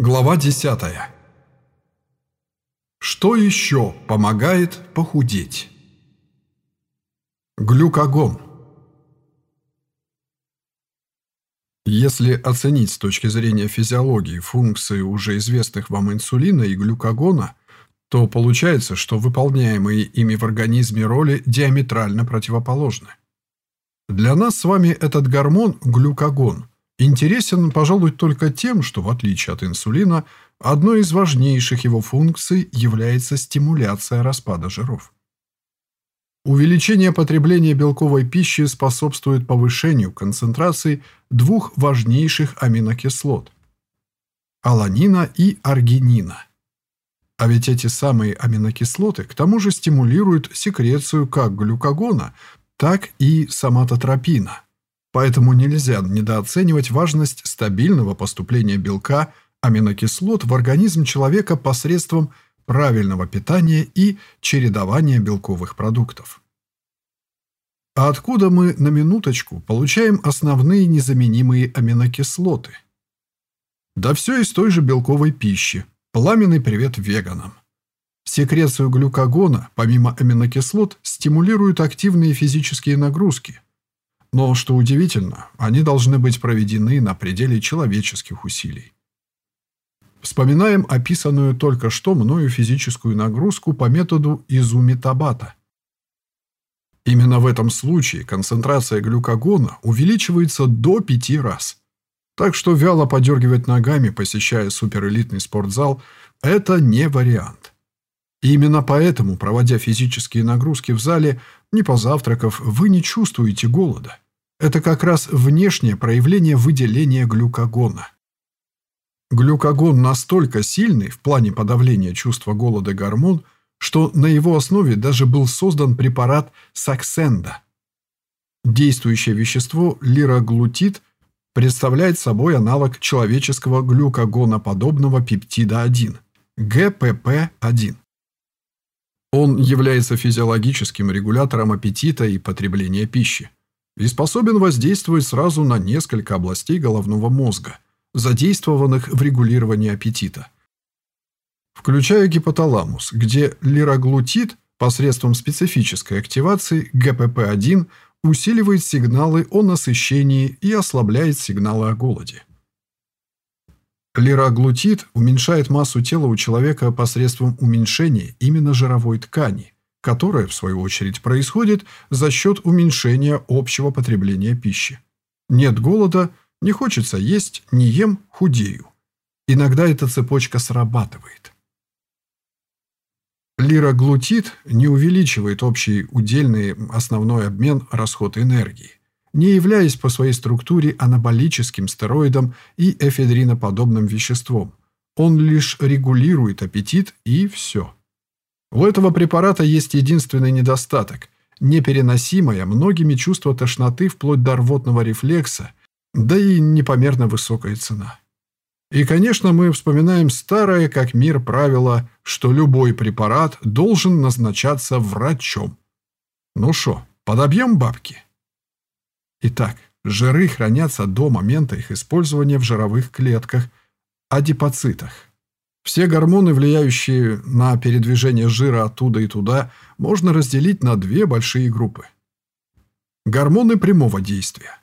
Глава 10. Что еще помогает похудеть? Глюкагон. Если оценить с точки зрения физиологии функции уже известных вам инсулина и глюкагона, то получается, что выполняемые ими в организме роли диаметрально противоположны. Для нас с вами этот гормон – глюкагон – Интересен, пожалуй, только тем, что, в отличие от инсулина, одной из важнейших его функций является стимуляция распада жиров. Увеличение потребления белковой пищи способствует повышению концентрации двух важнейших аминокислот – аланина и аргинина. А ведь эти самые аминокислоты к тому же стимулируют секрецию как глюкагона, так и соматотропина – Поэтому нельзя недооценивать важность стабильного поступления белка, аминокислот в организм человека посредством правильного питания и чередования белковых продуктов. А откуда мы на минуточку получаем основные незаменимые аминокислоты? Да все из той же белковой пищи. Пламенный привет веганам. Секрецию глюкагона, помимо аминокислот, стимулируют активные физические нагрузки – но, что удивительно, они должны быть проведены на пределе человеческих усилий. Вспоминаем описанную только что мною физическую нагрузку по методу Изуми-Табата. Именно в этом случае концентрация глюкагона увеличивается до пяти раз. Так что вяло подергивать ногами, посещая суперэлитный спортзал, это не вариант. Именно поэтому, проводя физические нагрузки в зале, не позавтракав, вы не чувствуете голода. Это как раз внешнее проявление выделения глюкагона. Глюкагон настолько сильный в плане подавления чувства голода гормон, что на его основе даже был создан препарат Саксенда. Действующее вещество лираглутид представляет собой аналог человеческого глюкагоноподобного пептида 1 – ГПП-1. Он является физиологическим регулятором аппетита и потребления пищи и способен воздействовать сразу на несколько областей головного мозга, задействованных в регулировании аппетита. Включая гипоталамус, где лираглутид посредством специфической активации ГПП-1 усиливает сигналы о насыщении и ослабляет сигналы о голоде. Лираглутид уменьшает массу тела у человека посредством уменьшения именно жировой ткани, которое, в свою очередь, происходит за счет уменьшения общего потребления пищи. Нет голода, не хочется есть, не ем, худею. Иногда эта цепочка срабатывает. Лираглутид не увеличивает общий удельный основной обмен расход энергии не являясь по своей структуре анаболическим стероидом и эфедриноподобным веществом. Он лишь регулирует аппетит и все. У этого препарата есть единственный недостаток – непереносимое многими чувство тошноты вплоть до рвотного рефлекса, да и непомерно высокая цена. И, конечно, мы вспоминаем старое как мир правило, что любой препарат должен назначаться врачом. Ну что, подобьем бабки? Итак, жиры хранятся до момента их использования в жировых клетках, адипоцитах. Все гормоны, влияющие на передвижение жира оттуда и туда, можно разделить на две большие группы. Гормоны прямого действия.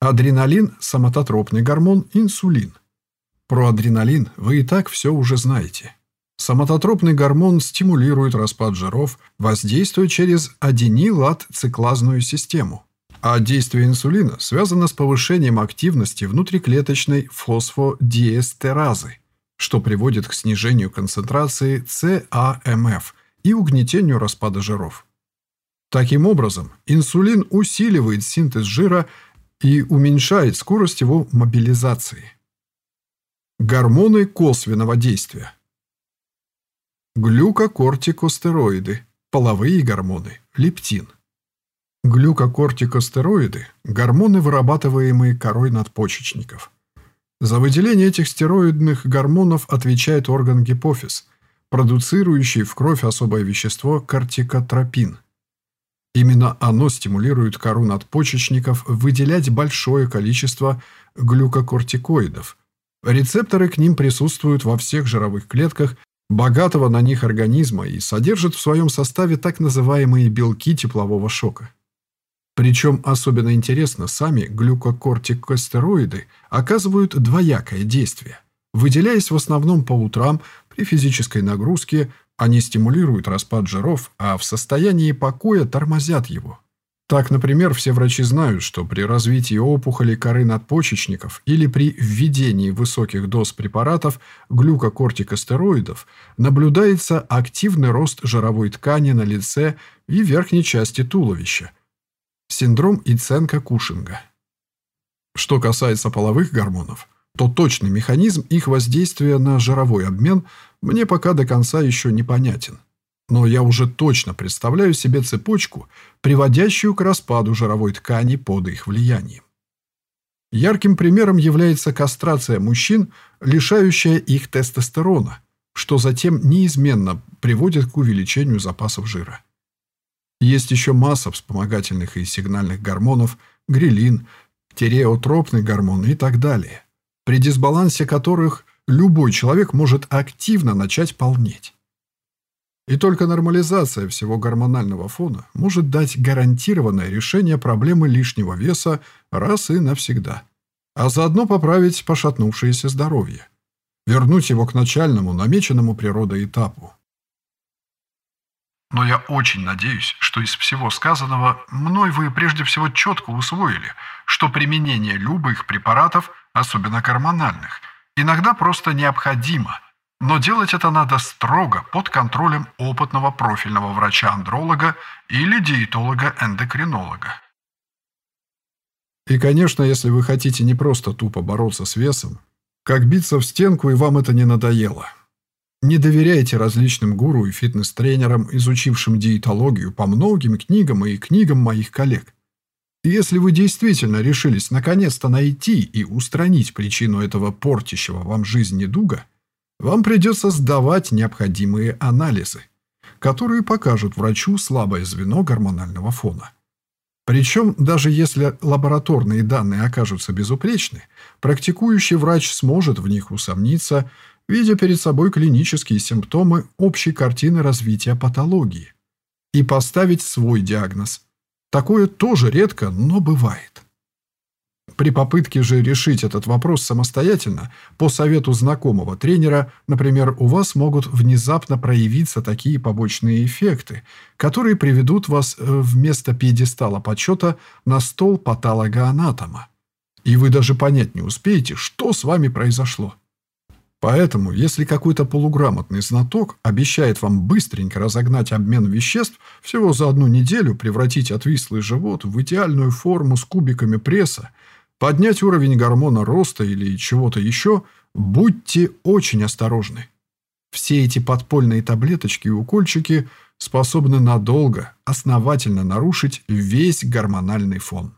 Адреналин – самототропный гормон, инсулин. Про адреналин вы и так все уже знаете. Самототропный гормон стимулирует распад жиров, воздействуя через аденилат-циклазную систему. А действие инсулина связано с повышением активности внутриклеточной фосфодиэстеразы, что приводит к снижению концентрации ЦАМФ и угнетению распада жиров. Таким образом, инсулин усиливает синтез жира и уменьшает скорость его мобилизации. Гормоны косвенного действия. Глюкокортикостероиды, половые гормоны, лептин. Глюкокортикостероиды – гормоны, вырабатываемые корой надпочечников. За выделение этих стероидных гормонов отвечает орган гипофиз, продуцирующий в кровь особое вещество кортикотропин. Именно оно стимулирует кору надпочечников выделять большое количество глюкокортикоидов, Рецепторы к ним присутствуют во всех жировых клетках богатого на них организма и содержат в своем составе так называемые белки теплового шока. Причем особенно интересно, сами глюкокортикостероиды оказывают двоякое действие. Выделяясь в основном по утрам при физической нагрузке, они стимулируют распад жиров, а в состоянии покоя тормозят его. Так, например, все врачи знают, что при развитии опухоли коры надпочечников или при введении высоких доз препаратов глюкокортикостероидов наблюдается активный рост жировой ткани на лице и верхней части туловища. Синдром Иценко-Кушинга. Что касается половых гормонов, то точный механизм их воздействия на жировой обмен мне пока до конца еще непонятен но я уже точно представляю себе цепочку, приводящую к распаду жировой ткани под их влиянием. Ярким примером является кастрация мужчин, лишающая их тестостерона, что затем неизменно приводит к увеличению запасов жира. Есть еще масса вспомогательных и сигнальных гормонов, грилин, тиреотропный гормон и так далее, при дисбалансе которых любой человек может активно начать полнеть. И только нормализация всего гормонального фона может дать гарантированное решение проблемы лишнего веса раз и навсегда, а заодно поправить пошатнувшееся здоровье, вернуть его к начальному, намеченному природой этапу. Но я очень надеюсь, что из всего сказанного мной вы прежде всего четко усвоили, что применение любых препаратов, особенно гормональных, иногда просто необходимо – но делать это надо строго под контролем опытного профильного врача-андролога или диетолога-эндокринолога. И, конечно, если вы хотите не просто тупо бороться с весом, как биться в стенку, и вам это не надоело. Не доверяйте различным гуру и фитнес-тренерам, изучившим диетологию по многим книгам и книгам моих коллег. если вы действительно решились наконец-то найти и устранить причину этого портящего вам жизнь недуга – вам придется сдавать необходимые анализы, которые покажут врачу слабое звено гормонального фона. Причем, даже если лабораторные данные окажутся безупречны, практикующий врач сможет в них усомниться, видя перед собой клинические симптомы общей картины развития патологии, и поставить свой диагноз. Такое тоже редко, но бывает. При попытке же решить этот вопрос самостоятельно, по совету знакомого тренера, например, у вас могут внезапно проявиться такие побочные эффекты, которые приведут вас э, вместо пьедестала почета на стол патологоанатома. И вы даже понять не успеете, что с вами произошло. Поэтому, если какой-то полуграмотный знаток обещает вам быстренько разогнать обмен веществ, всего за одну неделю превратить отвислый живот в идеальную форму с кубиками пресса, поднять уровень гормона роста или чего-то еще, будьте очень осторожны. Все эти подпольные таблеточки и укольчики способны надолго, основательно нарушить весь гормональный фон.